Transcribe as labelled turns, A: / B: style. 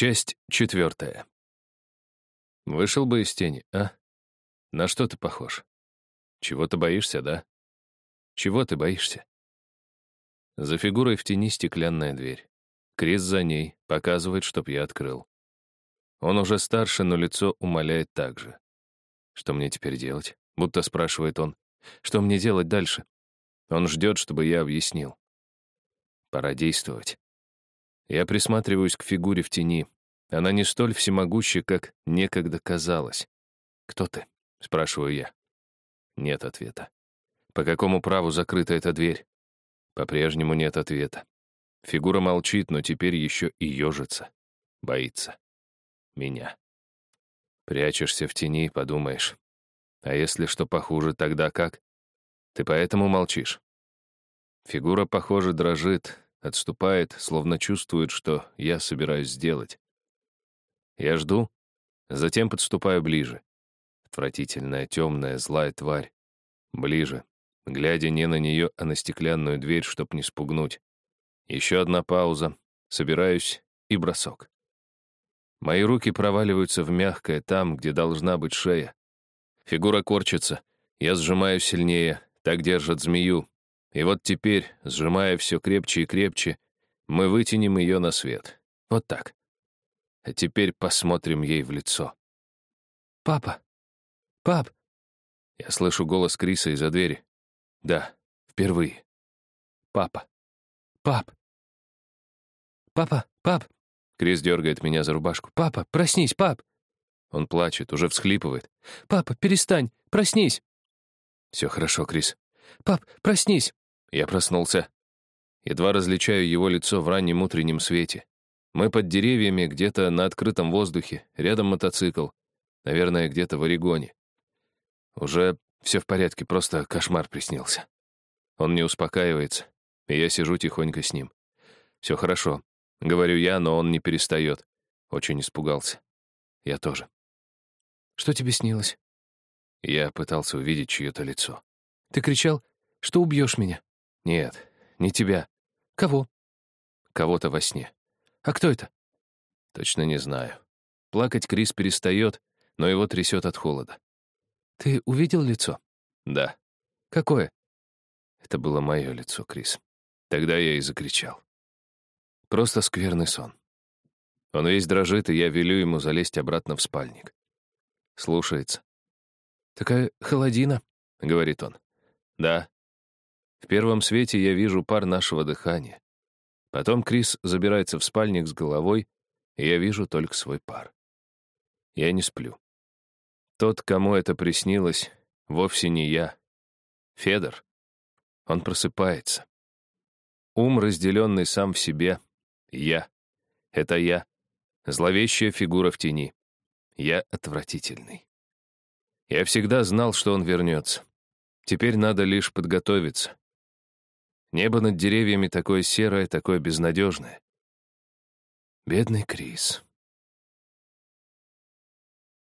A: Часть четвертая. Вышел бы из тени, а? На что ты похож? Чего ты боишься, да? Чего ты боишься? За фигурой в тени стеклянная дверь. Крис за ней, показывает, чтоб я открыл. Он уже старше, но лицо умоляет так же. Что мне теперь делать? Будто спрашивает он. Что мне делать дальше? Он ждет, чтобы я объяснил. Пора действовать. Я присматриваюсь к фигуре в тени. Она не столь всемогуща, как некогда казалось. «Кто ты?» — спрашиваю я. Нет ответа. По какому праву закрыта эта дверь? По-прежнему нет ответа. Фигура молчит, но теперь еще и ежится. Боится. Меня. Прячешься в тени, подумаешь. А если что похуже, тогда как? Ты поэтому молчишь? Фигура, похоже, дрожит, отступает, словно чувствует, что я собираюсь сделать. Я жду, затем подступаю ближе. Отвратительная, темная, злая тварь. Ближе, глядя не на нее, а на стеклянную дверь, чтоб не спугнуть. Еще одна пауза, собираюсь и бросок. Мои руки проваливаются в мягкое там, где должна быть шея. Фигура корчится, я сжимаю сильнее, так держат змею, и вот теперь, сжимая все крепче и крепче, мы вытянем ее на свет. Вот так. А теперь посмотрим ей в лицо. «Папа! Пап!» Я слышу голос Криса из-за двери. Да, впервые. «Папа! Пап! Папа! Пап!» Крис дергает меня за рубашку. «Папа, проснись, пап!» Он плачет, уже всхлипывает. «Папа, перестань! Проснись!» «Все хорошо, Крис». «Пап, проснись!» Я проснулся. Едва различаю его лицо в раннем утреннем свете. Мы под деревьями, где-то на открытом воздухе, рядом мотоцикл. Наверное, где-то в Орегоне. Уже все в порядке, просто кошмар приснился. Он не успокаивается, и я сижу тихонько с ним. Все хорошо, говорю я, но он не перестает. Очень испугался. Я тоже. Что тебе снилось? Я пытался увидеть чье-то лицо. Ты кричал, что убьешь меня. Нет, не тебя. Кого? Кого-то во сне. А кто это? Точно не знаю. Плакать Крис перестает, но его трясет от холода. Ты увидел лицо? Да. Какое? Это было мое лицо, Крис. Тогда я и закричал. Просто скверный сон. Он весь дрожит, и я велю ему залезть обратно в спальник. Слушается. «Такая холодина», — говорит он. «Да, в первом свете я вижу пар нашего дыхания. Потом Крис забирается в спальник с головой, и я вижу только свой пар. Я не сплю. Тот, кому это приснилось, вовсе не я. Федор. Он просыпается. Ум, разделенный сам в себе, я. Это я. Зловещая фигура в тени. Я отвратительный. Я всегда знал, что он вернется. Теперь надо лишь подготовиться. Небо над деревьями такое серое, такое безнадежное. Бедный Крис.